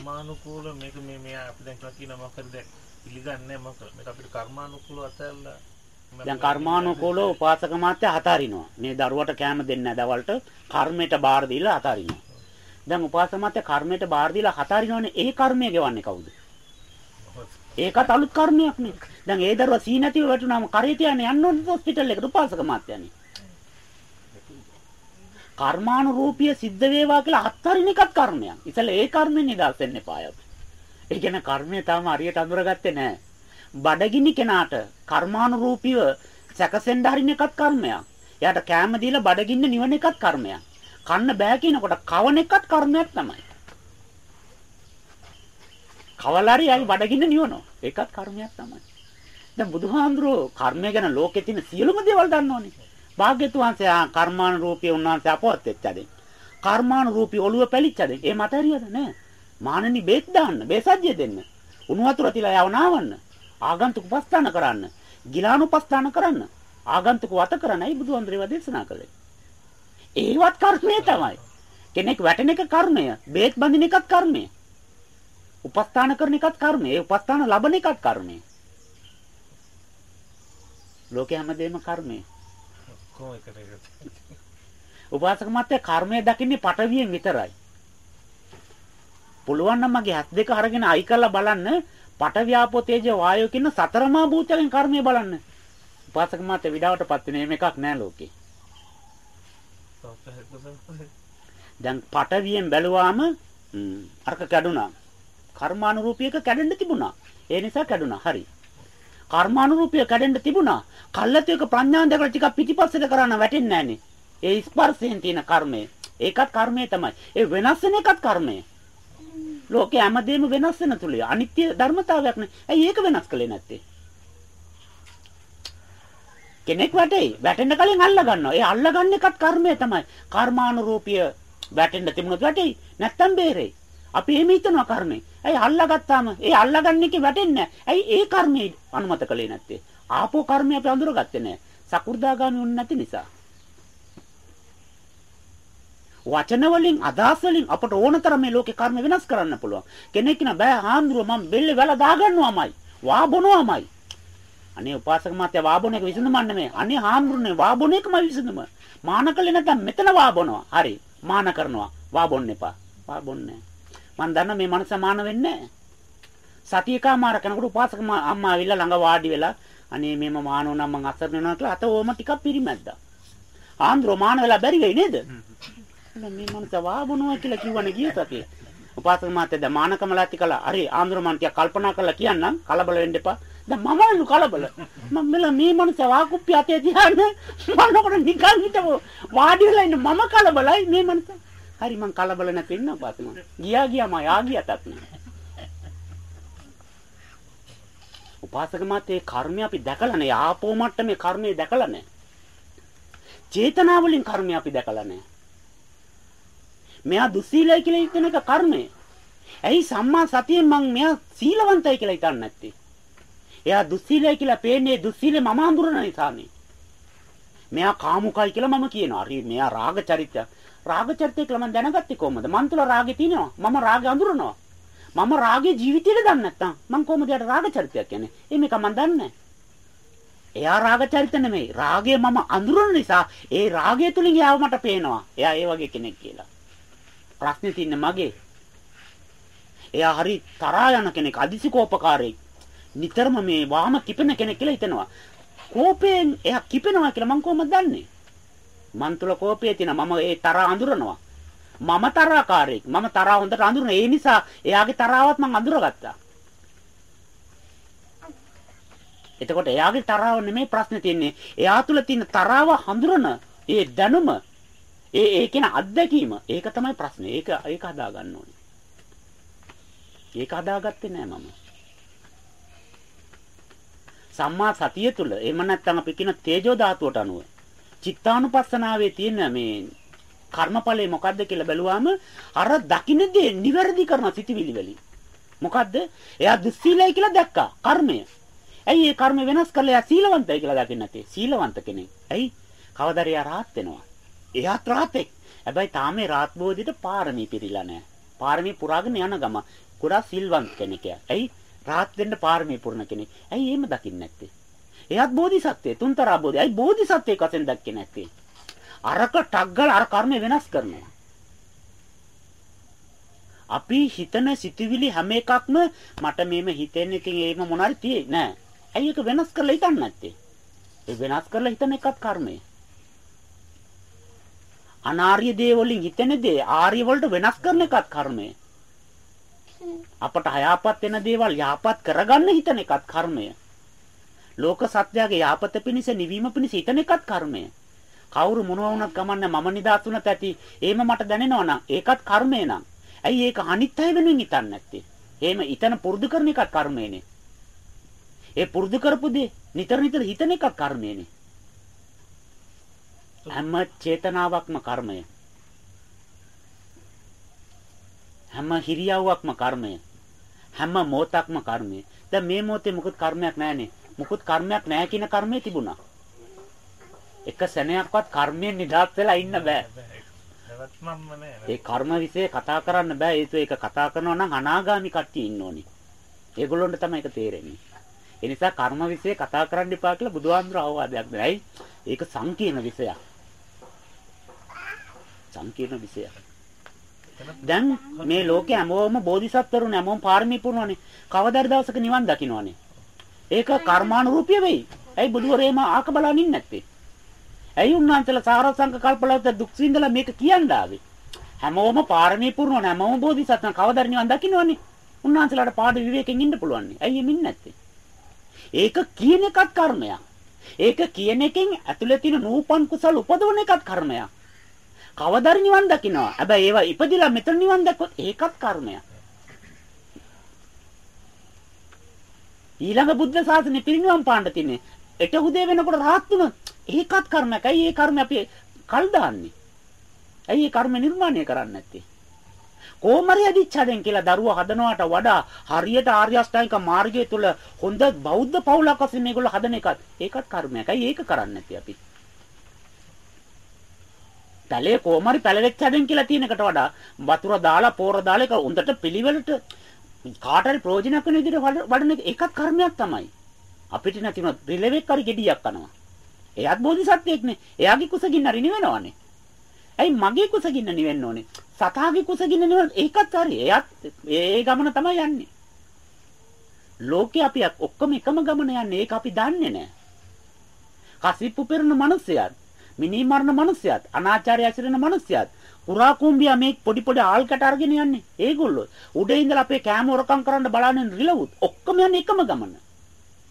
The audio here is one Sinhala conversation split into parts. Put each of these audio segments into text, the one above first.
කර්මානුකූල මේක මේ මෙයා අපි දැන් කියලා කියන මොකද දැන් පිළිගන්නේ මොකද මේක අපිට කර්මානුකූලව අතල්ලා දැන් කර්මානුකූලව උපාසක මාත්‍ය හතරිනවා. මේ දරුවට කැම දෙන්නේ දවල්ට කර්මයට බාර දීලා හතරිනවා. දැන් උපාසක මාත්‍ය කර්මයට බාර දීලා හතරිනවනේ ඒ කර්මය ගෙවන්නේ කවුද? ඒකත් අලුත් කර්මයක් නේ. දැන් ඒ දරුවා සී නැතිව වැටුනම කරේ තියන්නේ යන්න ඕනේ හොස්පිටල් එකට උපාසක මාත්‍යනේ. කර්මානුරූපීය සිද්ධ වේවා කියලා අත්තරින එකත් කර්මයක්. ඉතල ඒ කර්මෙන් නිදහස් වෙන්න එපා අපි. ඒ කියන්නේ කර්මය තාම හරියට අඳුරගත්තේ නැහැ. බඩගිනි කෙනාට කර්මානුරූපීව සැකසෙන්න හරින එකත් කර්මයක්. එයාට කෑම දීලා බඩගින්න නිවන එකත් කර්මයක්. කන්න බෑ කියනකොට කවන එකත් කර්මයක් තමයි. කවලාරි ආයි බඩගින්න නිවනවා. ඒකත් කර්මයක් තමයි. දැන් බුදුහාඳුරෝ කර්මය ගැන ලෝකේ තියෙන සියලුම දේවල් දන්නෝනේ. භාග්‍යතුන් වහන්සේ කර්මානුරූපී උන්වහන්සේ අපවත් වෙච්චද? කර්මානුරූපී ඔළුව පැලිච්චද? ඒ මත හරියද නෑ. මානනි බේත් දාන්න, බේසජ්‍ය දෙන්න. උණු වතුර තියලා යව නාවන්න. ආගන්තුක උපස්ථාන කරන්න. ගිලානුපස්ථාන කරන්න. ආගන්තුක වත කරන්නයි බුදුහාඳුරේව දේශනා කළේ. ඒවත් කර්මය තමයි. කෙනෙක් වැටෙන එක කර්මය, බේත් බඳින එකත් කර්මය. උපස්ථාන කරන එකත් කර්මය. ඒ උපස්ථාන ලබන එකත් කර්මය. ලෝකේ හැමදේම කර්මය. කොහොම එකට එකට උපාසක මාත්‍ය කර්මය දකින්නේ පටවියෙන් විතරයි. පුළුවන් නම් මගේ හත් දෙක අරගෙන අයි කරලා බලන්න පටවියාපෝ තේජ වායෝ කියන සතරමා භූතයෙන් කර්මය බලන්න. උපාසක මාත්‍ය විඩාවටපත් වෙන මේක එකක් නෑ ලෝකේ. දැන් පටවියෙන් බැලුවාම අරක කැඩුනා. කර්මානුරූපීක කැඩෙන්න තිබුණා. ඒ නිසා කැඩුනා. හරි. කර්මානුරූපීය කැඩෙන්න තිබුණා. කල්ලාතේක ප්‍රඥාන් දැකලා ටිකක් පිටිපස්සට කරන්න වැටෙන්නේ නැහනේ. ඒ ස්පර්ශයෙන් තියෙන කර්මය. ඒකත් කර්මය තමයි. ඒ වෙනස් වෙන එකත් කර්මය. ලෝකේ හැමදේම වෙනස් වෙන තුලිය. අනිත්‍ය ධර්මතාවයක් නේ. ඇයි ඒක වෙනස් කළේ නැත්තේ? කෙනෙක් වැටේ. වැටෙන්න කලින් අල්ල ගන්නවා. ඒ අල්ලගන්න එකත් කර්මය තමයි. කර්මානුරූපීය වැටෙන්න තිබුණොත් වැටෙයි. නැත්තම් බේරෙයි. අපි එහෙම හිතනවා කර්මේ. ඇයි අල්ලගත්තාම ඒ අල්ලගන්න එකේ වැටෙන්නේ ඇයි ඒ කර්මයේ අනුමත කළේ නැත්තේ? ආපෝ කර්මය අපි අඳුරගත්තේ නැහැ. සකු르දාගාමි වුණ නැති නිසා. වචන වලින් අදහස් වලින් අපට ඕනතරම් මේ ලෝකේ කර්ම වෙනස් කරන්න පුළුවන්. කෙනෙක් කියන බෑ හාමුදුරුව මම බෙල්ලේ වැල දාගන්නවාමයි. වා බොනවාමයි. අනේ උපාසක මාත්‍ය වා බොන එක විසඳුමක් නෙමෙයි. අනේ හාමුදුරනේ වා බොන එකම විසඳුම. මාන කළේ නැත්නම් මෙතන වා බොනවා. හරි. මාන කරනවා. වා බොන්න එපා. වා බොන්නේ මම දන්න මේ මනස මාන වෙන්නේ සතියකමාර කෙනෙකුට උපාසක අම්මා ආවිල්ලා ළඟ වාඩි වෙලා අනේ මේම මානෝ නම් මං අසරණ වෙනවා කියලා අත ඕම ටිකක් පිරිමැද්දා. ආන්ද්‍රෝ මාන වෙලා බැරි වෙයි නේද? මේ මනස වාබුනවා කියලා කිව්වනේ ගිය සතියේ. උපාසක මාත්‍ය දැන් මානකමලාති කළා. හරි ආන්ද්‍රෝ මන් ටික කල්පනා කරලා කියන්නම් කලබල වෙන්න එපා. දැන් මම කලබල. මම මෙල මේ මනස වාකුප්පි අතේ තියාන මනකට නිකන් හිටව වාඩි වෙලා ඉන්න මම කලබලයි මේ මනස. හරි මං කලබල නැති ඉන්න උපාසක ගියා ගියා මම යා ගියටත් නෑ. උපාසක මාතේ කර්මය අපි දැකලා නැහැ. ආපෝ මට්ටමේ කර්මය දැකලා නැහැ. චේතනාවලින් කර්මය අපි දැකලා නැහැ. මෙයා දුස්සීලයි කියලා හිතන එක කර්මය. ඇයි සම්මා සතියෙන් මං මෙයා සීලවන්තයි කියලා හිතන්නේ නැත්තේ? එයා දුස්සීලයි කියලා පේන්නේ දුස්සීලේ මම හඳුරන නිසානේ. මෙයා කාමුකයි කියලා මම කියනවා. හරි මෙයා රාග චරිතය. රාග චරිතය කියලා මම දැනගත්තේ කොහමද? මන් තුල රාගේ තියෙනවා. මම රාගය අඳුරනවා. මම රාගේ ජීවිතේට දන්නේ නැත්තම් මං කොහොමද යාට රාග චරිතයක් කියන්නේ? ඒ මේක මං දන්නේ එයා රාග චරිත නෙමෙයි. රාගය මම අඳුරන නිසා ඒ රාගය තුලින් එයාව මට පේනවා. එයා ඒ වගේ කෙනෙක් කියලා. ප්‍රශ්නේ තින්නේ මගේ. එයා හරි තරහා යන කෙනෙක්, අදිසිකෝපකාරයෙක්. නිතරම මේ වාම කිපෙන කෙනෙක් කියලා හිතනවා. කෝපයෙන් එයා කිපෙනවා කියලා මං කොහොමද දන්නේ? මන් තුල කෝපය තියෙනවා. මම ඒ තරහ අඳුරනවා. මම තරහකාරයෙක්. මම තරහ හොඳට අඳුරන. ඒ නිසා එයාගේ තරහවත් මම අඳුරගත්තා. එතකොට එයාගේ තරහව නෙමෙයි ප්‍රශ්නේ තියෙන්නේ. එයා තුල තියෙන තරහව හඳුරන ඒ දැනුම ඒ ඒ කියන අත්දැකීම ඒක තමයි ප්‍රශ්නේ. ඒක ඒක හදා ගන්න ඕනේ. ඒක හදාගත්තේ නෑ මම. සම්මා සතිය තුල එහෙම නැත්නම් අපි කියන තේජෝ ධාතුවට අනුව චිත්තානුපස්සනාවේ තියෙන මේ කර්මඵලය මොකද්ද කියලා බැලුවාම අර දකින්න දේ නිවැරදි කරන සිටිවිලි වලින්. මොකද්ද? එයා දුස්සීලයි කියලා දැක්කා. කර්මය. ඇයි ඒ කර්ම වෙනස් කරලා එයා සීලවන්තයි කියලා දකින්න නැත්තේ? සීලවන්ත කෙනෙක්. ඇයි? කවදාද එයා rahat වෙනවා. එයාත් rahatෙක්. හැබැයි තාමේ rahat බෝධියට පාරමී පිරීලා නැහැ. පාරමී පුරාගෙන යන ගම ගොඩාක් සිල්වන්ත කෙනෙක්. ඇයි? රාහත් වෙන්න පාරමී පුරන කෙනෙක්. ඇයි එහෙම දකින්නේ නැත්තේ? එයාත් බෝධිසත්වයේ තුන්තරා. ඇයි බෝධිසත්වයේ කසෙන් දැක්කේ නැත්තේ? අරක ටග්ගල අර කර්ම වෙනස් කරනවා. අපි හිතන සිතුවිලි හැම එකක්ම මට මේම හිතෙන්නේ ඉතින් ඒම මොනාරි තියෙයි නෑ. ඇයි ඒක වෙනස් කරලා හිතන්නේ නැත්තේ? ඒ වෙනස් කරලා හිතන එකත් කර්මය. අනාර්ය දේ වලින් හිතෙන දේ ආර්ය වලට වෙනස් කරන එකත් කර්මය. අපට හයාපත් වෙන දේවල් යහපත් කරගන්න හිතන එකත් කර්මය. ලෝක සත්‍යයේ යහපත පිණිස නිවීම පිණිස හිතන එකත් කර්මය. කවුරු මොනවා වුණත් කමන්නේ මම නිදාස් වුණත් ඇති. එහෙම මට දැනෙනවා නම් ඒකත් කර්මය නම්. ඇයි ඒක අනිත් අය වෙනුවෙන් හිතන්නේ නැත්තේ? එහෙම හිතන පුරුදු කරන එකත් කර්මයනේ. ඒ පුරුදු කරපු දේ නිතර නිතර හිතන එකත් කර්මයනේ. හැම චේතනාවක්ම කර්මය. හැම හිරියව්වක්ම කර්මය. හැම මොහොතක්ම කර්මය. දැන් මේ මොහොතේ මොකුත් කර්මයක් නැහැනේ. මොකුත් කර්මයක් නැහැ කියන කර්මය තිබුණා. එක සැනයක්වත් කර්මයෙන් නිදහස් වෙලා ඉන්න බෑ. ඒ කර්ම વિશે කතා කරන්න බෑ. ඒක ඒක කතා කරනවා නම් අනාගාමි කට්ටිය ඉන්න ඕනේ. ඒගොල්ලොන්ට තමයි ඒක තේරෙන්නේ. ඒ නිසා කර්ම વિશે කතා කරන්න එපා කියලා බුදුහාමුදුර අවවාදයක් දෙයි. ඒක සංකීර්ණ විෂයක්. සංකීර්ණ විෂයක්. දැන් මේ ලෝකේ හැමෝම බෝධිසත්වරුන් හැමෝම පාරමී පුරනවනේ. කවදාද දවසක නිවන් දකින්නවනේ. ඒක කර්මානුරූපී වෙයි. ඇයි බුදුරේම ආක බලනින් නැත්තේ? ඇයි උන්වහන්සේලා සාරසංක කල්පලත දුක් විඳලා මේක කියන්න ආවේ? හැමෝම පාරමී පුරනවනේ. හැමෝම බෝධිසත්වයන් කවදාද නිවන් දකින්නවනේ? උන්වහන්සේලාට පාඩ විවේකයෙන් ඉන්න පුළුවන්. ඇයි එමින් නැත්තේ? ඒක කියන එකත් කර්මයක්. ඒක කියන එකෙන් ඇතුලේ තියෙන නූපන් කුසල උපදවන එකත් කර්මයක්. කවදාරි නිවන් දකින්නවා. හැබැයි ඒවා ඉපදිලා මෙතන නිවන් දැක්කොත් ඒකත් කර්මයක්. ඊළඟ බුද්ධ ශාසනය පිරිනිවන් පාන්න තින්නේ. එට උදේ වෙනකොට රහත් වුණොත් ඒකත් කර්මයක්. ඇයි ඒ කර්ම අපි කල් දාන්නේ? ඇයි ඒ කර්ම නිර්මාණය කරන්නේ නැත්තේ? කොහොමරි අදිච්චාදෙන් කියලා දරුවා හදනවට වඩා හරියට ආර්ය අෂ්ටාංගික මාර්ගය තුල හොඳ බෞද්ධ පවුලක් වශයෙන් මේගොල්ලෝ හදන එකත් ඒකත් කර්මයක්. ඇයි ඒක කරන්නේ නැති අපි? පැලේ කොහොමරි පැලවෙච්ච හැදෙන් කියලා තියෙන එකට වඩා වතුර දාලා පෝර දාලා ඒක හොඳට පිළිවෙලට කාට හරි ප්‍රයෝජනයක් වෙන විදිහට වඩන එක ඒකත් කර්මයක් තමයි. අපිට නැතිනම් රිලෙවෙක් හරි ගෙඩියක් කනවා. එයාත් බෝධිසත්වයෙක්නේ. එයාගේ කුසගින්න හරි නිවෙනවනේ. ඇයි මගේ කුසගින්න නිවෙන්න ඕනේ? සතාගේ කුසගින්න නිවෙන්න ඒකත් හරි. එයාත් ඒ ගමන තමයි යන්නේ. ලෝකේ අපි ඔක්කොම එකම ගමන යන්නේ. ඒක අපි දන්නේ නැහැ. කසිප්පු පෙරන මිනිස්සයත් මිනි මරණ මිනිස්සයත් අනාචාරය ඇසිරෙන මිනිස්සයත්. පුරා කුඹියා මේ පොඩි පොඩි ආල් කට අරගෙන යන්නේ. ඒගොල්ලෝ උඩ ඉඳලා අපේ කෑම හොරකම් කරන්න බලන්නේ රිලවුත් ඔක්කොම යන්නේ එකම ගමන.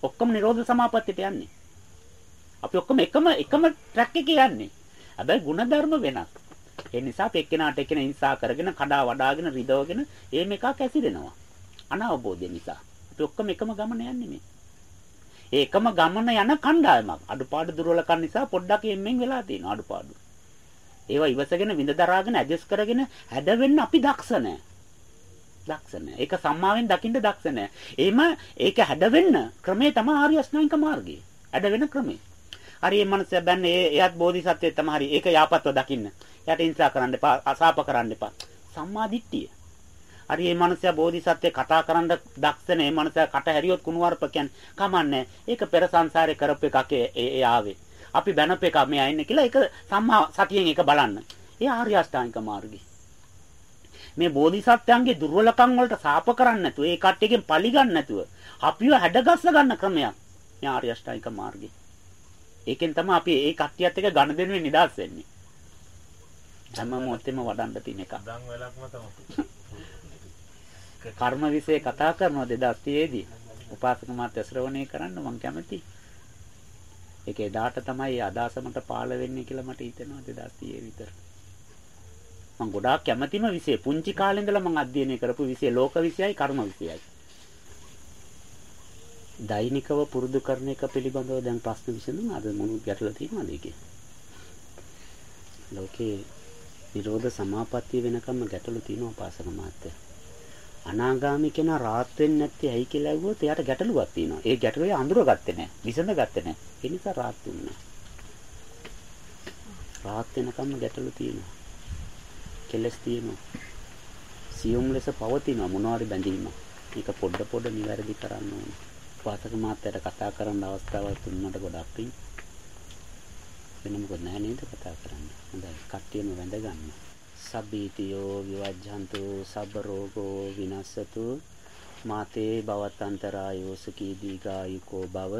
ඔක්කොම නිරෝධ සමාපත්තියට යන්නේ. අපි ඔක්කොම එකම එකම ට්‍රැක් එකේ යන්නේ. හැබැයි ಗುಣධර්ම වෙනස්. ඒ නිසා අපි එක්කෙනාට එක්කෙනා හිංසා කරගෙන කඩා වඩාගෙන රිදවගෙන ඒ මේකක් ඇසිරෙනවා අනවබෝධය නිසා. අපි ඔක්කොම එකම ගමන යන්නේ මේ. ඒකම ගමන යන කණ්ඩායමක්. අඩුපාඩු දුර්වලකම් නිසා පොඩ්ඩක් එම්මෙන් වෙලා තියෙනවා අඩුපාඩු. ඒවා ඉවසගෙන විඳ දරාගෙන ඇඩ්ජස්ට් කරගෙන හැදවෙන්න අපි දක්ෂ නැහැ. දක්ෂ නැහැ. ඒක සම්මාවෙන් දකින්න දක්ෂ නැහැ. එහෙම ඒක හැදවෙන්න ක්‍රමේ තමයි ආර්ය අෂ්ටාංගික මාර්ගය. හැදවෙන ක්‍රමේ. හරි මේ මනස බැන්නේ එයාත් බෝධිසත්වයේ තමයි හරි. ඒක යාපත්ව දකින්න. එයාට ඉන්සා කරන්න එපා, අසාප කරන්න එපා. සම්මා දිට්ඨිය. හරි මේ මනුස්සයා බෝධිසත්වයේ කතා කරන්න දක්ෂ නේ. මේ මනුස්සයා කට හැරියොත් කුණුවarp කියන්නේ කමන්නේ. ඒක පෙර සංසාරේ කරපු එකක් ඒ ආවේ. අපි බැනප එක මෙයා ඉන්නේ කියලා ඒක සම්මා සතියෙන් ඒක බලන්න. ඒ ආර්ය අෂ්ටාංගික මාර්ගය. මේ බෝධිසත්වයන්ගේ දුර්වලකම් වලට සාප කරන්නේ නැතුව ඒ කට්ටියකින් පලි ගන්න නැතුව අපිව හැඩගස්ස ගන්න ක්‍රමයක් මේ ආර්ය අෂ්ටාංගික මාර්ගය. ඒකෙන් තමයි අපි ඒ කට්ටියත් එක්ක ගණ දෙනුවේ නිදාස් වෙන්නේ. හැම මොහොතෙම වඩන්න තියෙන එක. දන් වෙලක්ම තමයි. කර්ම વિશે කතා කරනවා 2030 දී. උපාසක මාත්‍ය ශ්‍රවණය කරන්න මම කැමතියි. ඒක එදාට තමයි අදාස මට පාළ වෙන්නේ කියලා මට හිතෙනවා 2030 විතර. මම ගොඩාක් කැමතිම විෂය පුංචි කාලේ ඉඳලා මම අධ්‍යයනය කරපු විෂය ලෝක විෂයයි කර්ම විෂයයි. දෛනිකව පුරුදු කරන එක පිළිබඳව දැන් ප්‍රශ්න විසඳුම් අද මොන ගැටලුව තියෙනවද ඒකේ? ලෝකේ නිරෝධ සමාපත්තිය වෙනකම්ම ගැටලු තියෙනවා පාසක මාත්‍ය. අනාගාමී කෙනා රාත් වෙන්නේ නැත්තේ ඇයි කියලා ඇහුවොත් එයාට ගැටලුවක් තියෙනවා. ඒ ගැටලුව එයා අඳුරගත්තේ නැහැ. විසඳගත්තේ නැහැ. ඒ නිසා රාත් වුණා. රාත් වෙනකම්ම ගැටලු තියෙනවා. කෙලස් තියෙනවා. සියුම් ලෙස පවතින මොනවාරි බැඳීම. ඒක පොඩ පොඩ නිවැරදි කරන්න ඕනේ. වාසක මාත්‍යයට කතා කරන්න අවස්ථාවක් දුන්නට ගොඩක් පිං. වෙන මොකද නැහැ නේද කතා කරන්න. හොඳයි. කට්ටියම වැඳ ගන්න. සබ්බීතියෝ විවජ්ජන්තු සබ්බ රෝගෝ විනස්සතු. මාතේ භවත්තන්තරායෝ සුඛී දීගායුකෝ භව.